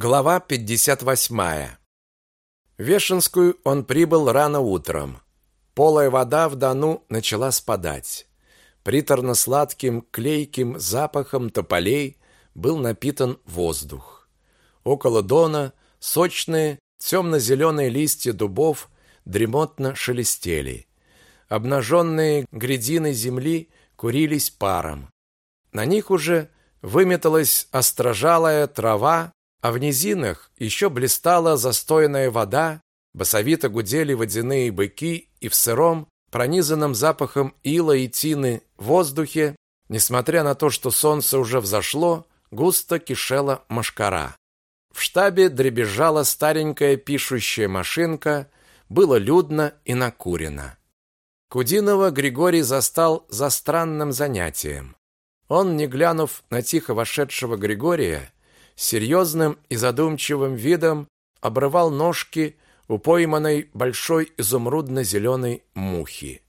Глава 58. В Вешенскую он прибыл рано утром. Полая вода в Дону начала спадать. Приторно-сладким, клейким запахом тополей был напитан воздух. Около Дона сочные темно-зеленые листья дубов дремотно шелестели. Обнаженные грядины земли курились паром. На них уже выметалась острожалая трава, а в низинах еще блистала застойная вода, басовито гудели водяные быки, и в сыром, пронизанном запахом ила и тины воздухе, несмотря на то, что солнце уже взошло, густо кишела мошкара. В штабе дребезжала старенькая пишущая машинка, было людно и накурено. Кудинова Григорий застал за странным занятием. Он, не глянув на тихо вошедшего Григория, серьезным и задумчивым видом обрывал ножки у пойманной большой изумрудно-зеленой мухи.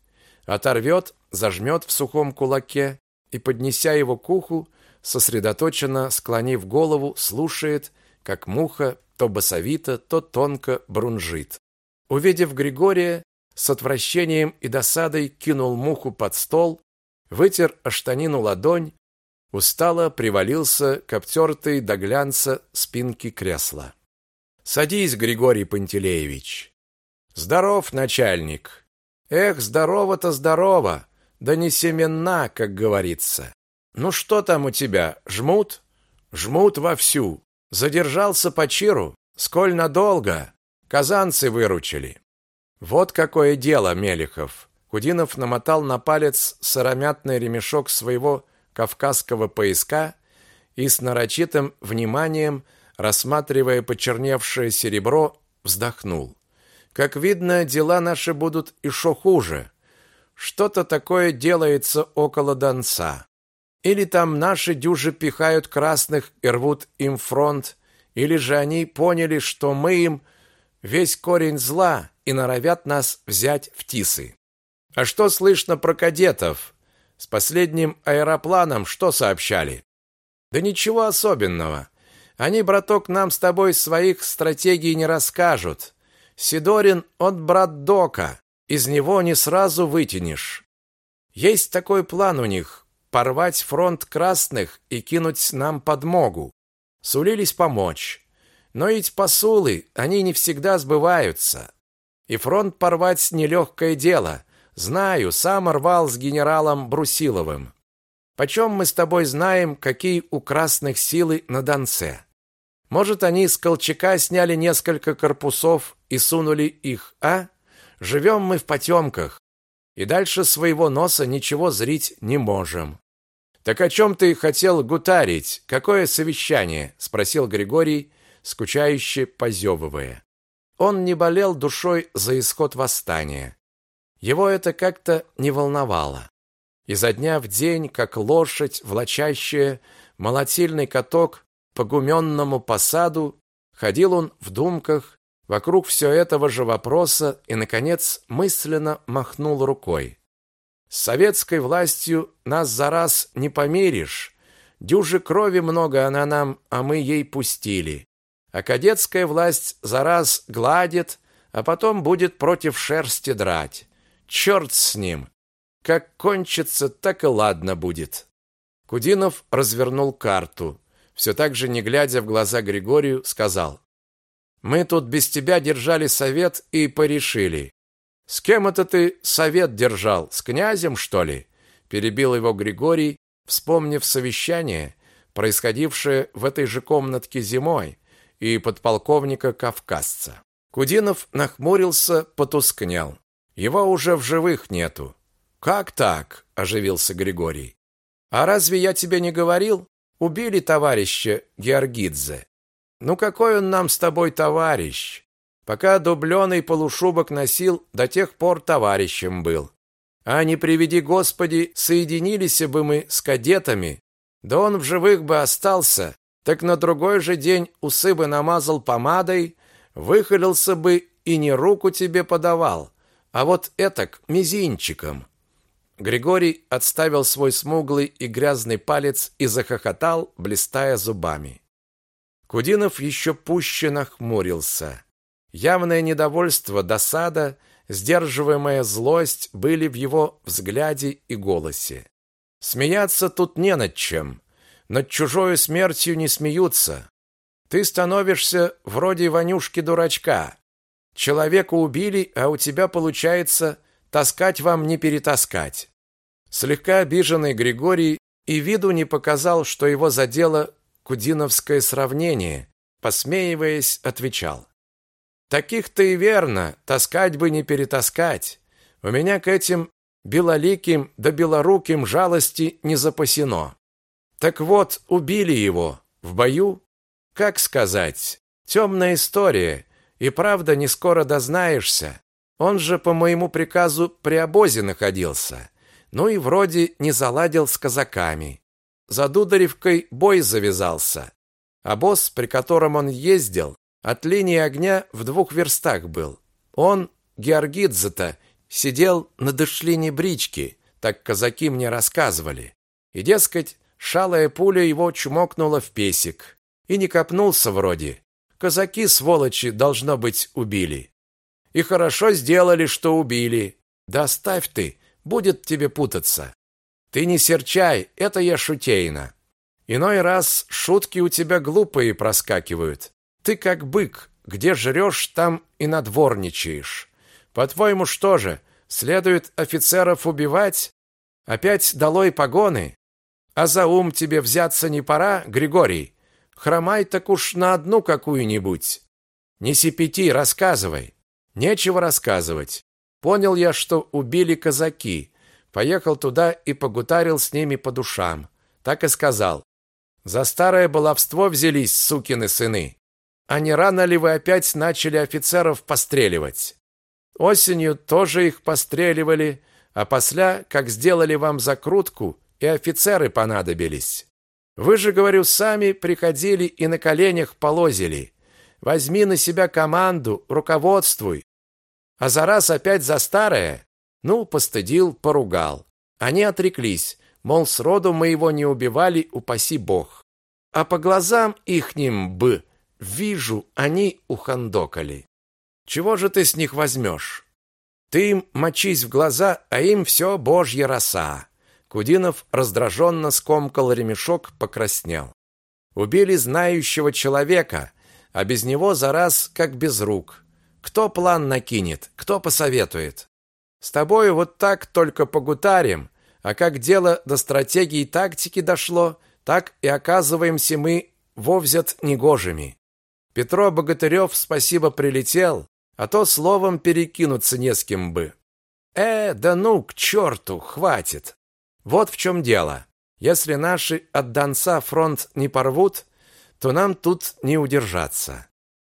Оторвет, зажмет в сухом кулаке и, поднеся его к уху, сосредоточенно склонив голову, слушает, как муха то басовито, то тонко брунжит. Увидев Григория, с отвращением и досадой кинул муху под стол, вытер о штанину ладонь устало привалился к обтертой до глянца спинке кресла. Садись, Григорий Пантелеевич. Здоров, начальник. Эх, здорово-то здорово. Да не семена, как говорится. Ну что там у тебя, жмут? Жмут вовсю. Задержался по чиру. Сколь надолго? Казанцы выручили. Вот какое дело, Мелихов. Кудинов намотал на палец сыромятный ремешок своего кавказского пояска и с нарочитым вниманием, рассматривая почерневшее серебро, вздохнул. Как видно, дела наши будут еще хуже. Что-то такое делается около Донца. Или там наши дюжи пихают красных и рвут им фронт, или же они поняли, что мы им весь корень зла и норовят нас взять в тисы. А что слышно про кадетов? С последним аэропланом что сообщали? Да ничего особенного. Они, браток, нам с тобой своих стратегий не расскажут. Сидорин от брат Дока. Из него не сразу вытянешь. Есть такой план у них порвать фронт красных и кинуть нам подмогу. Сулились помочь. Но ведь посулы, они не всегда сбываются. И фронт порвать нелегкое дело. Знаю, сам рвал с генералом Брусиловым. Почем мы с тобой знаем, какие у красных силы на Донце? Может, они с Колчака сняли несколько корпусов и сунули их, а? Живем мы в потемках, и дальше своего носа ничего зрить не можем. Так о чем ты хотел гутарить? Какое совещание? спросил Григорий, скучающе позевывая. Он не болел душой за исход восстания. Его это как-то не волновало. Изо дня в день, как лошадь, влачащая молотильный каток по гуменному посаду, ходил он в думках вокруг все этого же вопроса и, наконец, мысленно махнул рукой. С советской властью нас за раз не помиришь. Дюжи крови много она нам, а мы ей пустили. А кадетская власть за раз гладит, а потом будет против шерсти драть. Черт с ним. Как кончится, так и ладно будет. Кудинов развернул карту. Все так же, не глядя в глаза Григорию, сказал. Мы тут без тебя держали совет и порешили. С кем это ты совет держал? С князем, что ли? Перебил его Григорий, вспомнив совещание, происходившее в этой же комнатке зимой, и подполковника Кавказца. Кудинов нахмурился, потускнел. Его уже в живых нету. Как так? оживился Григорий. А разве я тебе не говорил? Убили товарища Георгидзе. Ну какой он нам с тобой товарищ? Пока дубленый полушубок носил, до тех пор товарищем был. А не приведи Господи, соединились бы мы с кадетами, да он в живых бы остался, так на другой же день усы бы намазал помадой, выхалился бы и не руку тебе подавал, а вот этак мизинчиком. Григорий отставил свой смуглый и грязный палец и захохотал, блистая зубами. Кудинов еще пуще нахмурился. Явное недовольство, досада, сдерживаемая злость были в его взгляде и голосе. Смеяться тут не над чем. Над чужой смертью не смеются. Ты становишься вроде Ванюшки-дурачка. Человека убили, а у тебя получается таскать вам не перетаскать. Слегка обиженный Григорий и виду не показал, что его задело кудиновское сравнение, посмеиваясь, отвечал. Таких-то и верно, таскать бы не перетаскать. У меня к этим белоликим да белоруким жалости не запасено. Так вот, убили его в бою, как сказать, темная история, и правда не скоро дознаешься. Он же по моему приказу при обозе находился. Ну и вроде не заладил с казаками. За Дударевкой бой завязался. Босс, при котором он ездил, от линии огня в двух верстах был. Он, Георгидзе-то, сидел на дышлине брички, так казаки мне рассказывали. И, дескать, шалая пуля его чмокнула в песик. И не копнулся вроде. Казаки, сволочи, должно быть, убили. И хорошо сделали, что убили. Да оставь ты, будет тебе путаться. Ты не серчай, это я шутейно. Иной раз шутки у тебя глупые проскакивают. Ты как бык, где жрешь, там и надворничаешь. По-твоему, что же, следует офицеров убивать? Опять долой погоны? А за ум тебе взяться не пора, Григорий? Хромай так уж на одну какую-нибудь. Не сипяти, рассказывай. Нечего рассказывать. Понял я, что убили казаки. Поехал туда и погутарил с ними по душам. Так и сказал. За старое баловство взялись, сукины сыны. А не рано ли вы опять начали офицеров постреливать? Осенью тоже их постреливали, а после, как сделали вам закрутку, и офицеры понадобились. Вы же, говорю, сами приходили и на коленях полозили. Возьми на себя команду, руководствуй. А за раз опять за старое? Ну, постыдил, поругал. Они отреклись, мол, сроду мы его не убивали, упаси бог. А по глазам ихним бы Вижу, они ухандокали. Чего же ты с них возьмешь? Ты им мочись в глаза, а им все божья роса. Кудинов раздраженно скомкал ремешок, покраснел. Убили знающего человека, а без него за раз как без рук. Кто план накинет, кто посоветует? С тобой вот так только погутарим, а как дело до стратегии и тактики дошло, так и оказываемся мы вовзят негожими. Петро Богатырев, спасибо, прилетел, а то словом перекинуться не с кем бы. Э, да ну, к черту, хватит. Вот в чем дело. Если наши от Донца фронт не порвут, то нам тут не удержаться.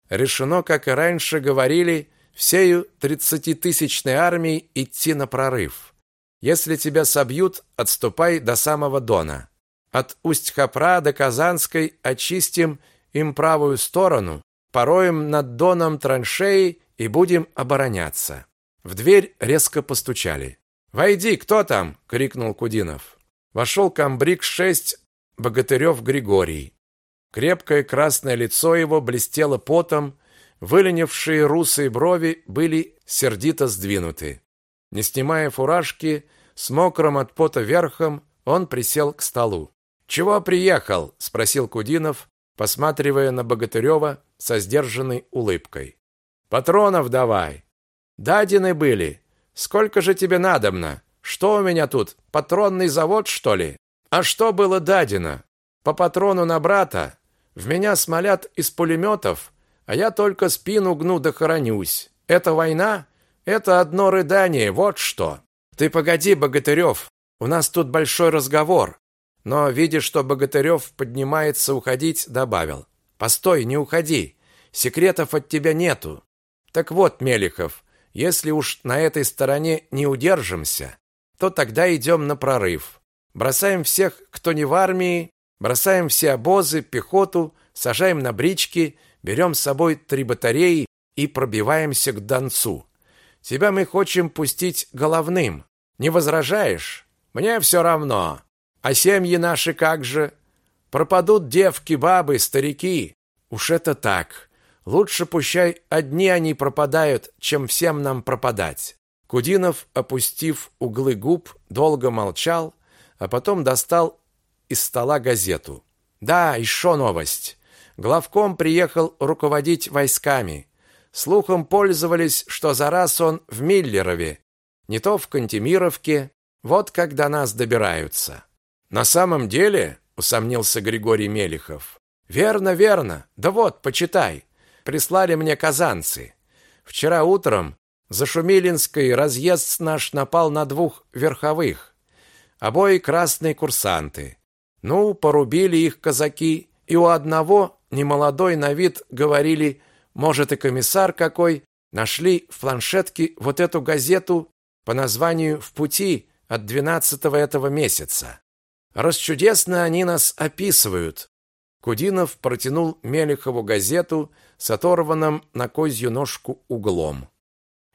Решено, как и раньше говорили, всею тридцатитысячной армией идти на прорыв. Если тебя собьют, отступай до самого Дона. От Усть-Хапра до Казанской очистим им правую сторону, пороем над доном траншеи и будем обороняться. В дверь резко постучали. «Войди, кто там?» — крикнул Кудинов. Вошел комбриг-6 Богатырев Григорий. Крепкое красное лицо его блестело потом, выленившие русые брови были сердито сдвинуты. Не снимая фуражки, с мокрым от пота верхом, он присел к столу. «Чего приехал?» – спросил Кудинов, посматривая на Богатырева со сдержанной улыбкой. «Патронов давай!» «Дадины были. Сколько же тебе надобно? Что у меня тут, патронный завод, что ли?» «А что было дадено? По патрону на брата? В меня смолят из пулеметов, а я только спину гну да хоронюсь. Это война? Это одно рыдание, вот что!» «Ты погоди, Богатырев, у нас тут большой разговор. Но, видя, что Богатырев поднимается уходить, добавил. «Постой, не уходи. Секретов от тебя нету. Так вот, Мелихов, если уж на этой стороне не удержимся, то тогда идем на прорыв. Бросаем всех, кто не в армии, бросаем все обозы, пехоту, сажаем на брички, берем с собой три батареи и пробиваемся к Донцу. Тебя мы хотим пустить головным. Не возражаешь? Мне все равно. А семьи наши как же? Пропадут девки, бабы, старики. Уж это так. Лучше пущай одни они пропадают, чем всем нам пропадать. Кудинов, опустив углы губ, долго молчал, а потом достал из стола газету. Да, еще новость. Главком приехал руководить войсками. Слухом пользовались, что за раз он в Миллерове, не то в Кантемировке. Вот как до нас добираются. На самом деле, усомнился Григорий Мелихов. Верно, верно. Да вот, почитай. Прислали мне казанцы. Вчера утром за Шумилинской разъезд наш напал на двух верховых. Обои красные курсанты. Ну, порубили их казаки, и у одного, немолодой на вид, говорили, может и комиссар какой, нашли в планшетке вот эту газету по названию «В пути» от 12 этого месяца. Расчудесно они нас описывают. Кудинов протянул Мелехову газету с оторванным на козью ножку углом.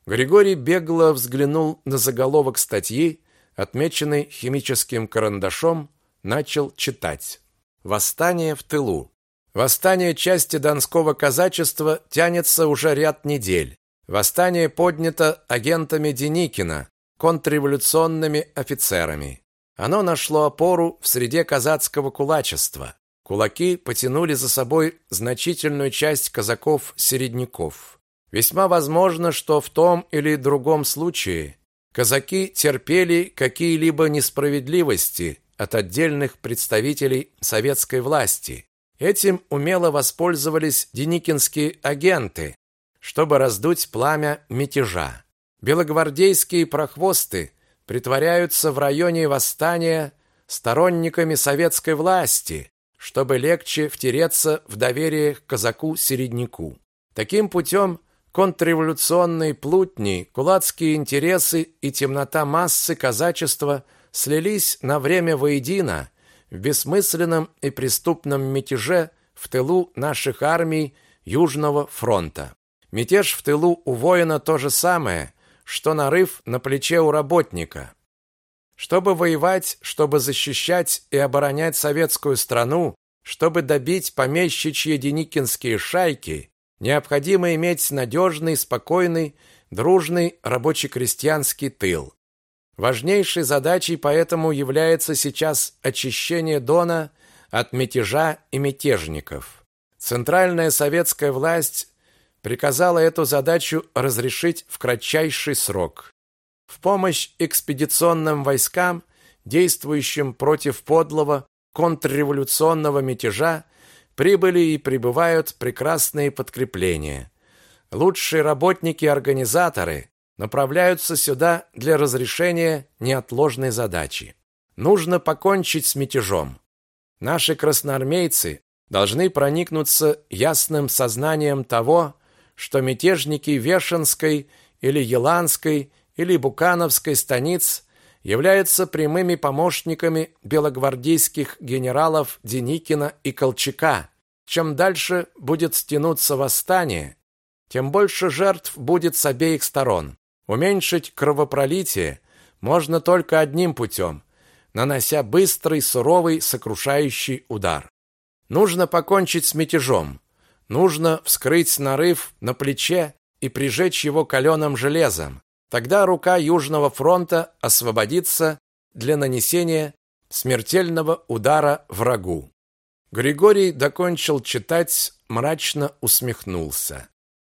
Григорий бегло взглянул на заголовок статьи, отмеченный химическим карандашом, начал читать. Восстание в тылу. Восстание части Донского казачества тянется уже ряд недель. Восстание поднято агентами Деникина, контрреволюционными офицерами. Оно нашло опору в среде казацкого кулачества. Кулаки потянули за собой значительную часть казаков-середняков. Весьма возможно, что в том или другом случае казаки терпели какие-либо несправедливости от отдельных представителей советской власти. Этим умело воспользовались деникинские агенты, чтобы раздуть пламя мятежа. Белогвардейские прохвосты притворяются в районе восстания сторонниками советской власти, чтобы легче втереться в доверие к казаку-середняку. Таким путем контрреволюционные плутни, кулацкие интересы и темнота массы казачества слились на время воедино в бессмысленном и преступном мятеже в тылу наших армий Южного фронта. Мятеж в тылу у воина то же самое, что нарыв на плече у работника. Чтобы воевать, чтобы защищать и оборонять советскую страну, чтобы добить помещичьи деникинские шайки, необходимо иметь надежный, спокойный, дружный рабоче-крестьянский тыл. Важнейшей задачей поэтому является сейчас очищение Дона от мятежа и мятежников. Центральная советская власть приказала эту задачу разрешить в кратчайший срок. В помощь экспедиционным войскам, действующим против подлого контрреволюционного мятежа, прибыли и прибывают прекрасные подкрепления. Лучшие работники-организаторы направляются сюда для разрешения неотложной задачи. Нужно покончить с мятежом. Наши красноармейцы должны проникнуться ясным сознанием того, что мятежники Вешенской или Еланской или Букановской станиц являются прямыми помощниками белогвардейских генералов Деникина и Колчака. Чем дальше будет стянуться восстание, тем больше жертв будет с обеих сторон. Уменьшить кровопролитие можно только одним путем, нанося быстрый, суровый, сокрушающий удар. Нужно покончить с мятежом, Нужно вскрыть нарыв на плече и прижечь его каленым железом. Тогда рука Южного фронта освободится для нанесения смертельного удара врагу. Григорий докончил читать, мрачно усмехнулся.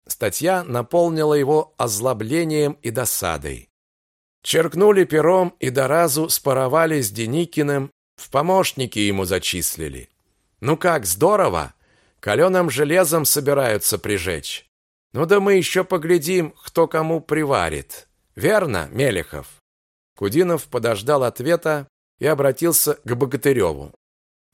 Статья наполнила его озлоблением и досадой. Черкнули пером и до разу споровали с Деникиным, в помощники ему зачислили. Ну как, здорово! Каленым железом собираются прижечь. Ну да мы еще поглядим, кто кому приварит. Верно, Мелехов? Кудинов подождал ответа и обратился к Богатыреву.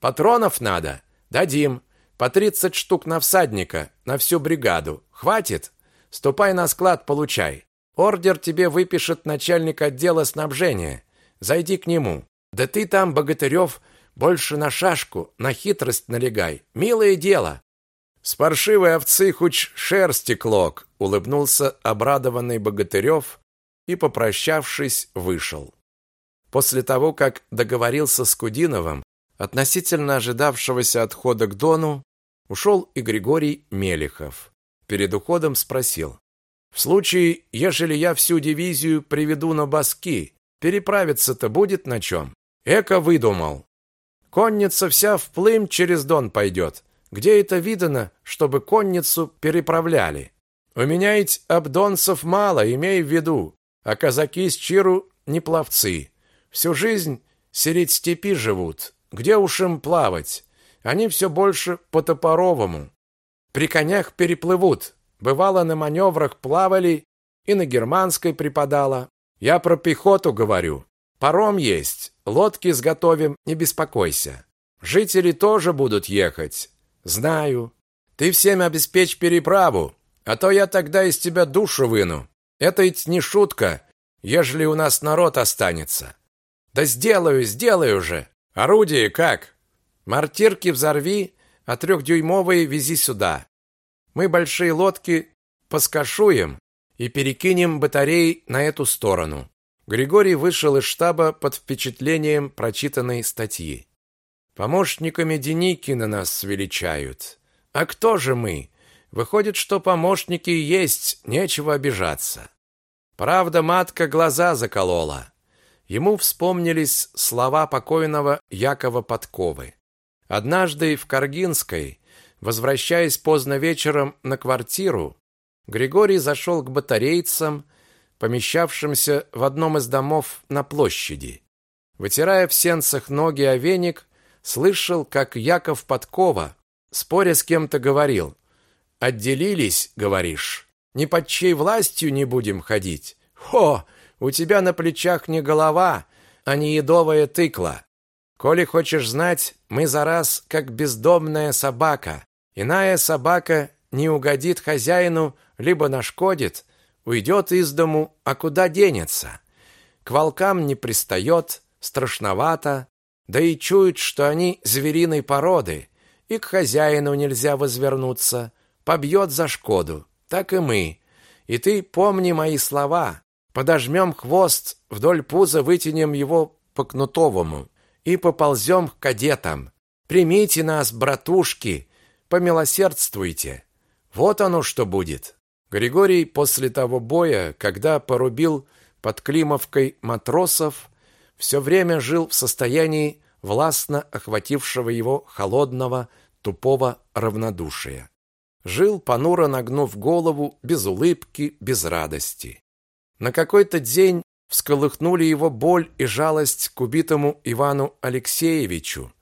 Патронов надо? Дадим. По тридцать штук на всадника, на всю бригаду. Хватит? Ступай на склад, получай. Ордер тебе выпишет начальник отдела снабжения. Зайди к нему. Да ты там, Богатырев, больше на шашку, на хитрость налегай. Милое дело. С паршивой овцы хоть шерсти клок, улыбнулся обрадованный Богатырев и, попрощавшись, вышел. После того, как договорился с Кудиновым относительно ожидавшегося отхода к Дону, Ушел и Григорий Мелехов. Перед уходом спросил. В случае, ежели я всю дивизию приведу на Баски, переправиться-то будет на чем? Эко выдумал. Конница вся вплым через Дон пойдет. Где это видано, чтобы конницу переправляли? У меня ведь обдонцев мало, имей в виду, а казаки с Чиру не пловцы. Всю жизнь средь степи живут. Где уж им плавать? Они все больше по Топоровому. При конях переплывут. Бывало, на маневрах плавали и на германской припадало. Я про пехоту говорю. Паром есть, лодки сготовим, не беспокойся. Жители тоже будут ехать. Знаю. Ты всем обеспечь переправу, а то я тогда из тебя душу выну. Это ведь не шутка, ежели у нас народ останется. Да сделаю, сделаю же. Орудие как? Мортирки взорви, а трехдюймовые вези сюда. Мы большие лодки поскашуем и перекинем батареи на эту сторону. Григорий вышел из штаба под впечатлением прочитанной статьи. Помощниками Деникина нас величают. А кто же мы? Выходит, что помощники есть, нечего обижаться. Правда, матка глаза заколола. Ему вспомнились слова покойного Якова Подковы. Однажды в Каргинской, возвращаясь поздно вечером на квартиру, Григорий зашел к батарейцам, помещавшимся в одном из домов на площади. Вытирая в сенцах ноги о веник, слышал, как Яков Подкова, споря с кем-то, говорил: "Отделились, говоришь? Не под чьей властью не будем ходить. Хо, у тебя на плечах не голова, а не едовая тыкла. Коли хочешь знать, мы за раз как бездомная собака. Иная собака не угодит хозяину, либо нашкодит, уйдет из дому, а куда денется? К волкам не пристает, страшновато, да и чует, что они звериной породы, и к хозяину нельзя возвернуться, побьет за шкоду. Так и мы. И ты помни мои слова. Подожмем хвост, вдоль пуза вытянем его по кнутовому и поползем к кадетам. Примите нас, братушки, помилосердствуйте. Вот оно что будет. Григорий после того боя, когда порубил под Климовкой матросов, все время жил в состоянии властно охватившего его холодного, тупого равнодушия. Жил понуро нагнув голову, без улыбки, без радости. На какой-то день всколыхнули его боль и жалость к убитому Ивану Алексеевичу,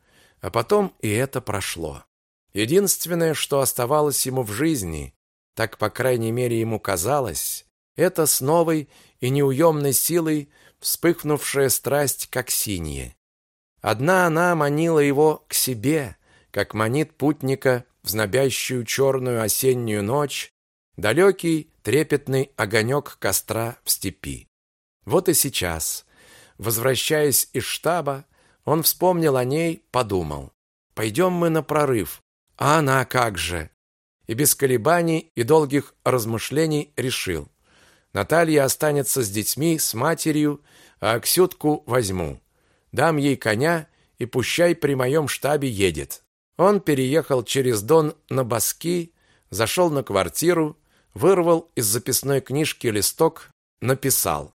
а потом и это прошло. Единственное, что оставалось ему в жизни, так по крайней мере ему казалось, это с новой и неуемной силой вспыхнувшая страсть как синие. Одна она манила его к себе, как манит путника в знобящую черную осеннюю ночь далекий трепетный огонек костра в степи. Вот и сейчас, возвращаясь из штаба, он вспомнил о ней, подумал: пойдем мы на прорыв. А она как же? И без колебаний и долгих размышлений решил: Наталья останется с детьми, с матерью, а Аксютку возьму. Дам ей коня и пущай при моем штабе едет. Он переехал через Дон на Баски, зашел на квартиру, вырвал из записной книжки листок, написал: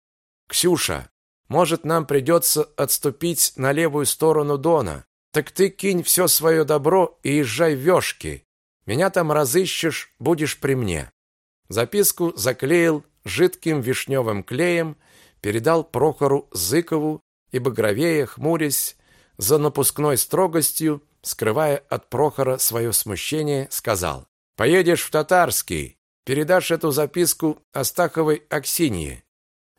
Ксюша, может, нам придется отступить на левую сторону Дона. Так ты кинь все свое добро и езжай в Вёшки. Меня там разыщешь, будешь при мне. Записку заклеил жидким вишневым клеем, передал Прохору Зыкову и багровее, хмурясь, за напускной строгостью, скрывая от Прохора свое смущение, сказал: "Поедешь в Татарский, передашь эту записку Астаховой Аксинье.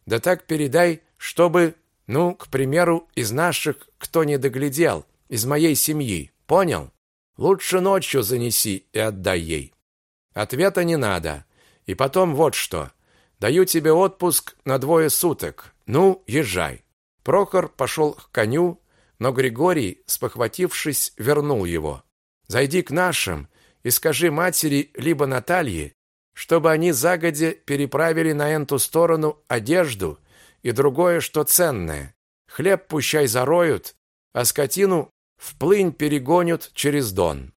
Да так передай, чтобы, ну, к примеру, из наших кто не доглядел, из моей семьи. Понял? Лучше ночью занеси и отдай ей. Ответа не надо. И потом вот что. Даю тебе отпуск на двое суток. Ну, езжай. Прохор пошел к коню, но Григорий, спохватившись, вернул его. Зайди к нашим и скажи матери либо Наталье, чтобы они загодя переправили на эту сторону одежду и другое, что ценное. Хлеб пущай зароют, а скотину в плынь перегонят через Дон.